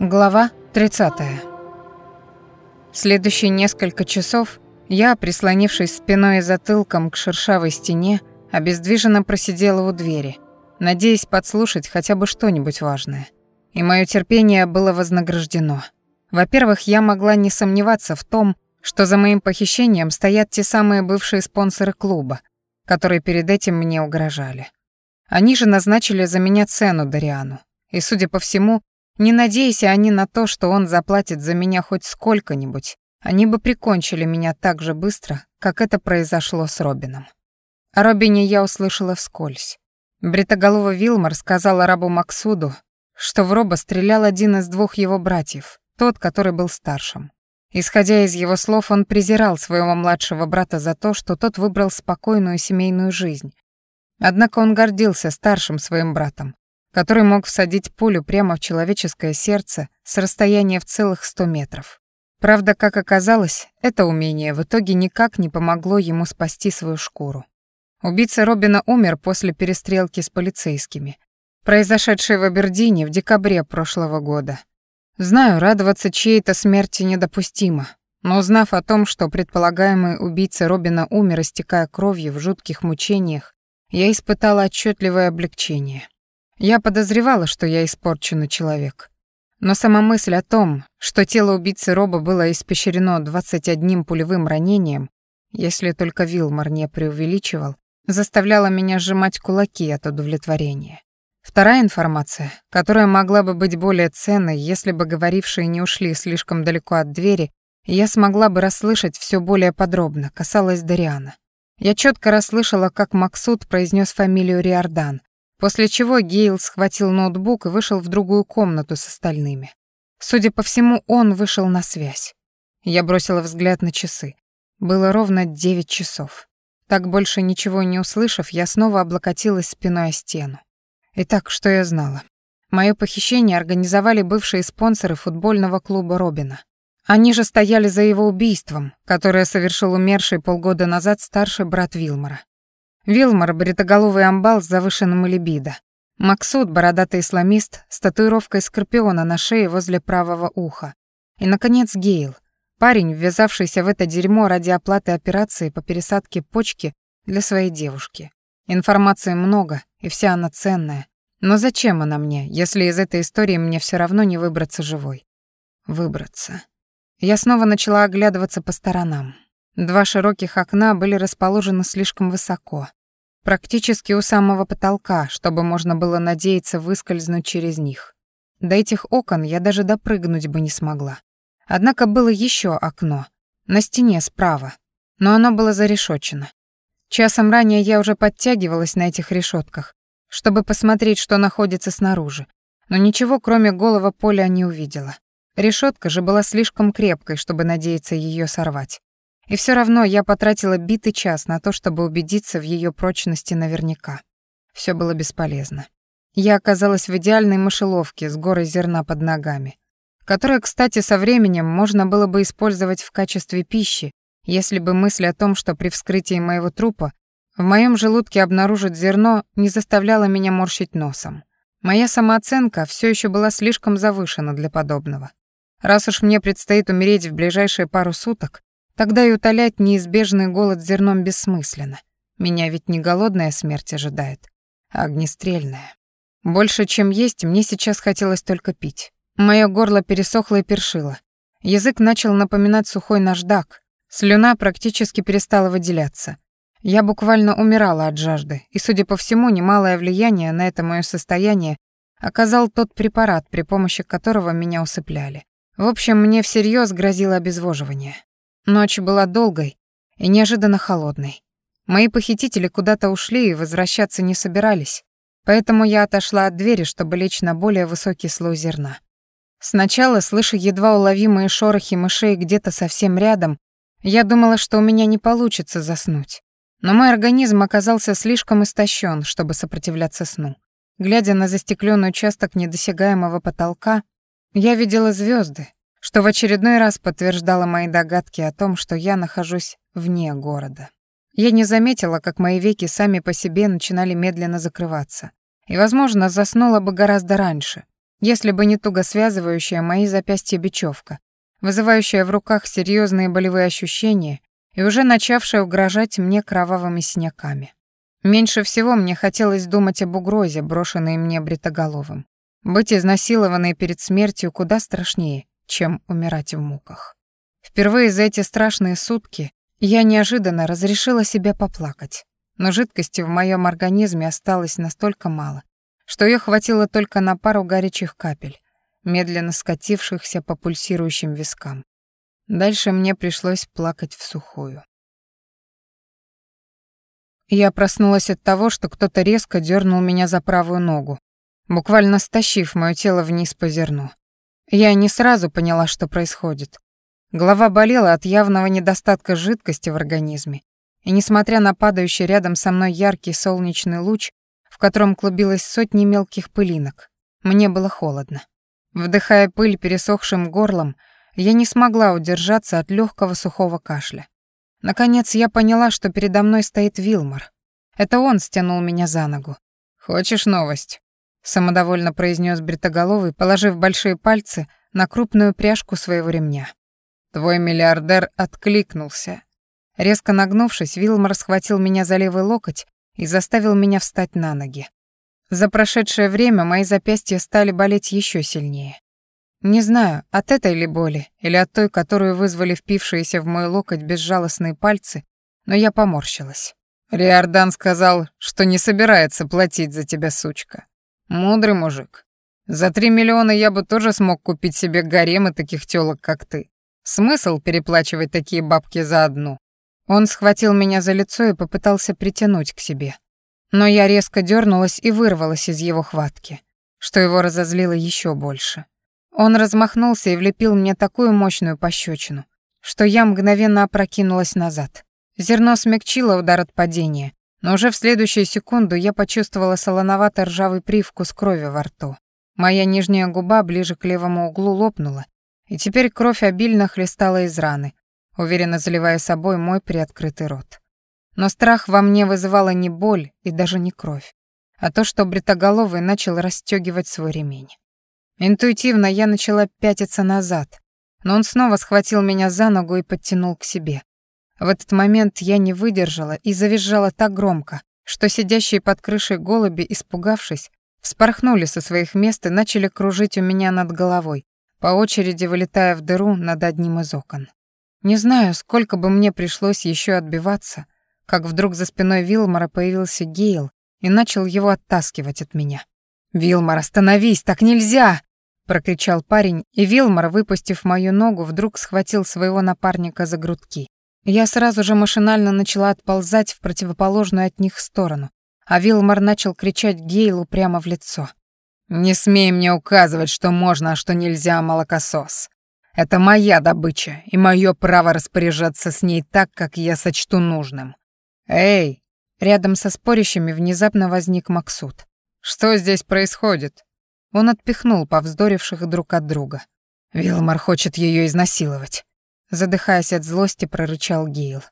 Глава 30. Следующие несколько часов я, прислонившись спиной и затылком к шершавой стене, обездвиженно просидела у двери, надеясь подслушать хотя бы что-нибудь важное. И мое терпение было вознаграждено. Во-первых, я могла не сомневаться в том, что за моим похищением стоят те самые бывшие спонсоры клуба, которые перед этим мне угрожали. Они же назначили за меня цену Дариану, и, судя по всему, не надеясь они на то, что он заплатит за меня хоть сколько-нибудь, они бы прикончили меня так же быстро, как это произошло с Робином. О Робине я услышала вскользь. Бритоголовый Вилмор сказал арабу Максуду, что в Роба стрелял один из двух его братьев, тот, который был старшим. Исходя из его слов, он презирал своего младшего брата за то, что тот выбрал спокойную семейную жизнь. Однако он гордился старшим своим братом, который мог всадить пулю прямо в человеческое сердце с расстояния в целых сто метров. Правда, как оказалось, это умение в итоге никак не помогло ему спасти свою шкуру. Убийца Робина умер после перестрелки с полицейскими, произошедшей в Абердине в декабре прошлого года. Знаю, радоваться чьей-то смерти недопустимо, но узнав о том, что предполагаемый убийца Робина умер, истекая кровью в жутких мучениях, я испытала отчетливое облегчение. Я подозревала, что я испорченный человек. Но сама мысль о том, что тело убийцы Роба было испещрено 21 пулевым ранением, если только Вилмор не преувеличивал, заставляла меня сжимать кулаки от удовлетворения. Вторая информация, которая могла бы быть более ценной, если бы говорившие не ушли слишком далеко от двери, я смогла бы расслышать все более подробно, касалась Дариана. Я четко расслышала, как Максут произнес фамилию Риордан, После чего Гейл схватил ноутбук и вышел в другую комнату с остальными. Судя по всему, он вышел на связь. Я бросила взгляд на часы. Было ровно девять часов. Так больше ничего не услышав, я снова облокотилась спиной о стену. Итак, что я знала? Моё похищение организовали бывшие спонсоры футбольного клуба Робина. Они же стояли за его убийством, которое совершил умерший полгода назад старший брат Вилмора. Вилмор — бритоголовый амбал с завышенным либидо. Максут — бородатый исламист с татуировкой скорпиона на шее возле правого уха. И, наконец, Гейл — парень, ввязавшийся в это дерьмо ради оплаты операции по пересадке почки для своей девушки. Информации много, и вся она ценная. Но зачем она мне, если из этой истории мне все равно не выбраться живой? Выбраться. Я снова начала оглядываться по сторонам. Два широких окна были расположены слишком высоко, практически у самого потолка, чтобы можно было надеяться выскользнуть через них. До этих окон я даже допрыгнуть бы не смогла. Однако было еще окно, на стене справа, но оно было зарешочено. Часом ранее я уже подтягивалась на этих решетках, чтобы посмотреть, что находится снаружи, но ничего, кроме голого поля, не увидела. Решетка же была слишком крепкой, чтобы надеяться ее сорвать. И все равно я потратила битый час на то, чтобы убедиться в ее прочности наверняка. Все было бесполезно. Я оказалась в идеальной мышеловке с горой зерна под ногами, которое, кстати, со временем можно было бы использовать в качестве пищи, если бы мысль о том, что при вскрытии моего трупа в моем желудке обнаружат зерно, не заставляла меня морщить носом. Моя самооценка все еще была слишком завышена для подобного. Раз уж мне предстоит умереть в ближайшие пару суток, Тогда и утолять неизбежный голод зерном бессмысленно. Меня ведь не голодная смерть ожидает, а огнестрельная. Больше, чем есть, мне сейчас хотелось только пить. Моё горло пересохло и першило. Язык начал напоминать сухой наждак. Слюна практически перестала выделяться. Я буквально умирала от жажды, и, судя по всему, немалое влияние на это моё состояние оказал тот препарат, при помощи которого меня усыпляли. В общем, мне всерьез грозило обезвоживание. Ночь была долгой и неожиданно холодной. Мои похитители куда-то ушли и возвращаться не собирались, поэтому я отошла от двери, чтобы лечь на более высокий слой зерна. Сначала, слыша едва уловимые шорохи мышей где-то совсем рядом, я думала, что у меня не получится заснуть. Но мой организм оказался слишком истощен, чтобы сопротивляться сну. Глядя на застекленный участок недосягаемого потолка, я видела звезды, что в очередной раз подтверждало мои догадки о том, что я нахожусь вне города. Я не заметила, как мои веки сами по себе начинали медленно закрываться. И, возможно, заснула бы гораздо раньше, если бы не туго связывающая мои запястья бечевка, вызывающая в руках серьезные болевые ощущения и уже начавшая угрожать мне кровавыми синяками. Меньше всего мне хотелось думать об угрозе, брошенной мне бритоголовым. Быть изнасилованной перед смертью куда страшнее, чем умирать в муках. Впервые за эти страшные сутки я неожиданно разрешила себе поплакать, но жидкости в моем организме осталось настолько мало, что ее хватило только на пару горячих капель, медленно скатившихся по пульсирующим вискам. Дальше мне пришлось плакать в сухую. Я проснулась от того, что кто-то резко дернул меня за правую ногу, буквально стащив моё тело вниз по зерну. Я не сразу поняла, что происходит. Голова болела от явного недостатка жидкости в организме, и несмотря на падающий рядом со мной яркий солнечный луч, в котором клубилось сотни мелких пылинок, мне было холодно. Вдыхая пыль пересохшим горлом, я не смогла удержаться от легкого сухого кашля. Наконец я поняла, что передо мной стоит Вилмор. Это он стянул меня за ногу. «Хочешь новость?» — самодовольно произнес бритоголовый, положив большие пальцы на крупную пряжку своего ремня. Твой миллиардер откликнулся. Резко нагнувшись, Вилмор схватил меня за левый локоть и заставил меня встать на ноги. За прошедшее время мои запястья стали болеть еще сильнее. Не знаю, от этой ли боли или от той, которую вызвали впившиеся в мой локоть безжалостные пальцы, но я поморщилась. Риордан сказал, что не собирается платить за тебя, сучка. Мудрый мужик. За три миллиона я бы тоже смог купить себе гарем и таких тёлок, как ты. Смысл переплачивать такие бабки за одну? Он схватил меня за лицо и попытался притянуть к себе. Но я резко дернулась и вырвалась из его хватки, что его разозлило еще больше. Он размахнулся и влепил мне такую мощную пощечину, что я мгновенно опрокинулась назад. Зерно смягчило удар от падения, но уже в следующую секунду я почувствовала солоновато-ржавый привкус крови во рту. Моя нижняя губа ближе к левому углу лопнула, и теперь кровь обильно хлестала из раны, уверенно заливая собой мой приоткрытый рот. Но страх во мне вызывала не боль и даже не кровь, а то, что бритоголовый начал расстёгивать свой ремень. Интуитивно я начала пятиться назад, но он снова схватил меня за ногу и подтянул к себе. В этот момент я не выдержала и завизжала так громко, что сидящие под крышей голуби, испугавшись, вспорхнули со своих мест и начали кружить у меня над головой, по очереди вылетая в дыру над одним из окон. Не знаю, сколько бы мне пришлось еще отбиваться, как вдруг за спиной Вилмора появился Гейл и начал его оттаскивать от меня. «Вилмор, остановись, так нельзя!» — прокричал парень, и Вилмор, выпустив мою ногу, вдруг схватил своего напарника за грудки. Я сразу же машинально начала отползать в противоположную от них сторону, а Вилмор начал кричать Гейлу прямо в лицо. «Не смей мне указывать, что можно, а что нельзя, молокосос. Это моя добыча, и мое право распоряжаться с ней так, как я сочту нужным. Эй!» Рядом со спорящими внезапно возник Максут. «Что здесь происходит?» Он отпихнул повздоривших друг от друга. «Вилмар хочет ее изнасиловать», — задыхаясь от злости, прорычал Гейл.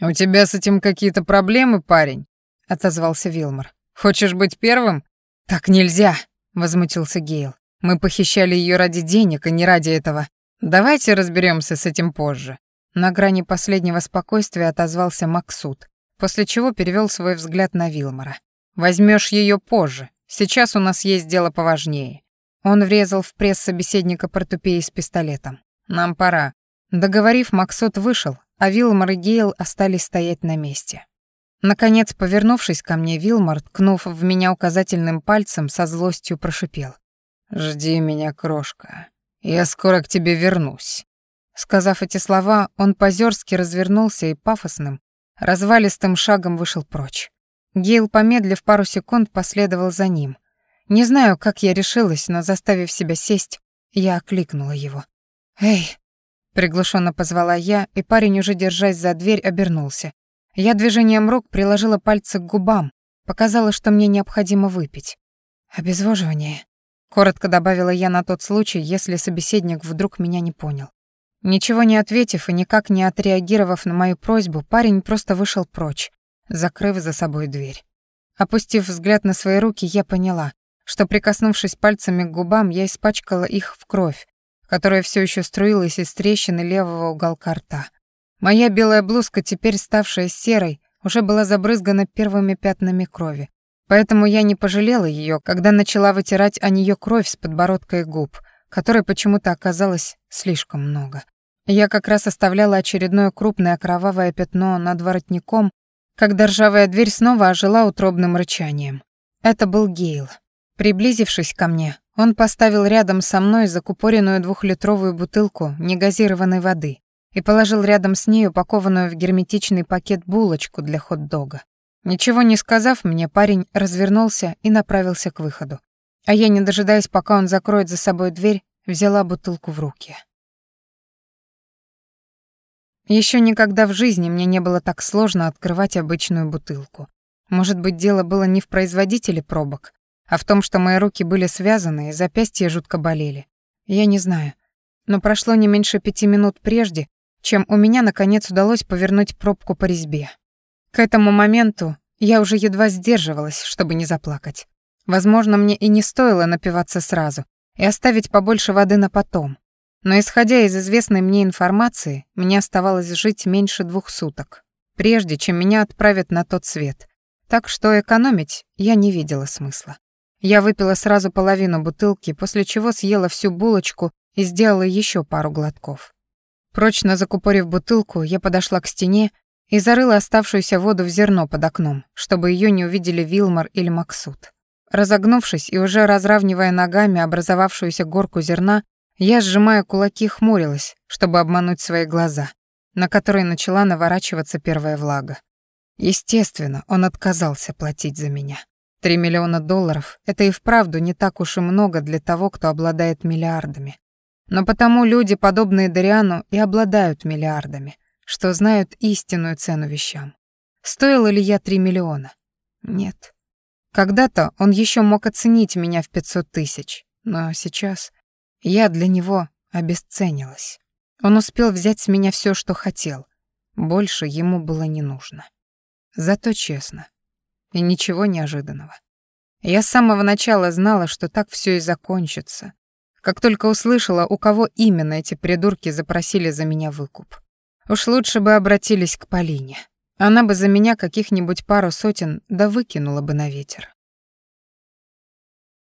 «У тебя с этим какие-то проблемы, парень?» — отозвался Вилмар. «Хочешь быть первым?» «Так нельзя!» возмутился Гейл. Мы похищали ее ради денег, а не ради этого. Давайте разберемся с этим позже. На грани последнего спокойствия отозвался Максут, после чего перевел свой взгляд на Вилмора. Возьмешь ее позже. Сейчас у нас есть дело поважнее. Он врезал в пресс собеседника портупеи с пистолетом. Нам пора. Договорив, Максут вышел, а Вилмор и Гейл остались стоять на месте. Наконец, повернувшись ко мне, Вилмар, ткнув в меня указательным пальцем, со злостью прошипел. «Жди меня, крошка. Я скоро к тебе вернусь». Сказав эти слова, он позерски развернулся и пафосным, развалистым шагом вышел прочь. Гейл, помедлив пару секунд, последовал за ним. Не знаю, как я решилась, но, заставив себя сесть, я окликнула его. «Эй!» — приглушенно позвала я, и парень, уже держась за дверь, обернулся. Я движением рук приложила пальцы к губам, показала, что мне необходимо выпить. «Обезвоживание», — коротко добавила я на тот случай, если собеседник вдруг меня не понял. Ничего не ответив и никак не отреагировав на мою просьбу, парень просто вышел прочь, закрыв за собой дверь. Опустив взгляд на свои руки, я поняла, что, прикоснувшись пальцами к губам, я испачкала их в кровь, которая все еще струилась из трещины левого уголка рта. Моя белая блузка, теперь ставшая серой, уже была забрызгана первыми пятнами крови, поэтому я не пожалела ее, когда начала вытирать о нее кровь с подбородка и губ, которой почему-то оказалось слишком много. Я как раз оставляла очередное крупное кровавое пятно над воротником, когда ржавая дверь снова ожила утробным рычанием. Это был Гейл. Приблизившись ко мне, он поставил рядом со мной закупоренную двухлитровую бутылку негазированной воды и положил рядом с ней упакованную в герметичный пакет булочку для хот-дога. Ничего не сказав мне, парень развернулся и направился к выходу. А я, не дожидаясь, пока он закроет за собой дверь, взяла бутылку в руки. Еще никогда в жизни мне не было так сложно открывать обычную бутылку. Может быть, дело было не в производителе пробок, а в том, что мои руки были связаны и запястья жутко болели. Я не знаю. Но прошло не меньше пяти минут прежде, чем у меня наконец удалось повернуть пробку по резьбе. К этому моменту я уже едва сдерживалась, чтобы не заплакать. Возможно, мне и не стоило напиваться сразу и оставить побольше воды на потом. Но исходя из известной мне информации, мне оставалось жить меньше двух суток, прежде чем меня отправят на тот свет. Так что экономить я не видела смысла. Я выпила сразу половину бутылки, после чего съела всю булочку и сделала еще пару глотков. Прочно закупорив бутылку, я подошла к стене и зарыла оставшуюся воду в зерно под окном, чтобы ее не увидели Вилмар или Максут. Разогнувшись и уже разравнивая ногами образовавшуюся горку зерна, я, сжимая кулаки, хмурилась, чтобы обмануть свои глаза, на которые начала наворачиваться первая влага. Естественно, он отказался платить за меня. Три миллиона долларов — это и вправду не так уж и много для того, кто обладает миллиардами. Но потому люди, подобные Дариану, и обладают миллиардами, что знают истинную цену вещам. Стоило ли я три миллиона? Нет. Когда-то он еще мог оценить меня в пятьсот тысяч, но сейчас я для него обесценилась. Он успел взять с меня все, что хотел. Больше ему было не нужно. Зато честно. И ничего неожиданного. Я с самого начала знала, что так все и закончится. Как только услышала, у кого именно эти придурки запросили за меня выкуп. Уж лучше бы обратились к Полине. Она бы за меня каких-нибудь пару сотен да выкинула бы на ветер.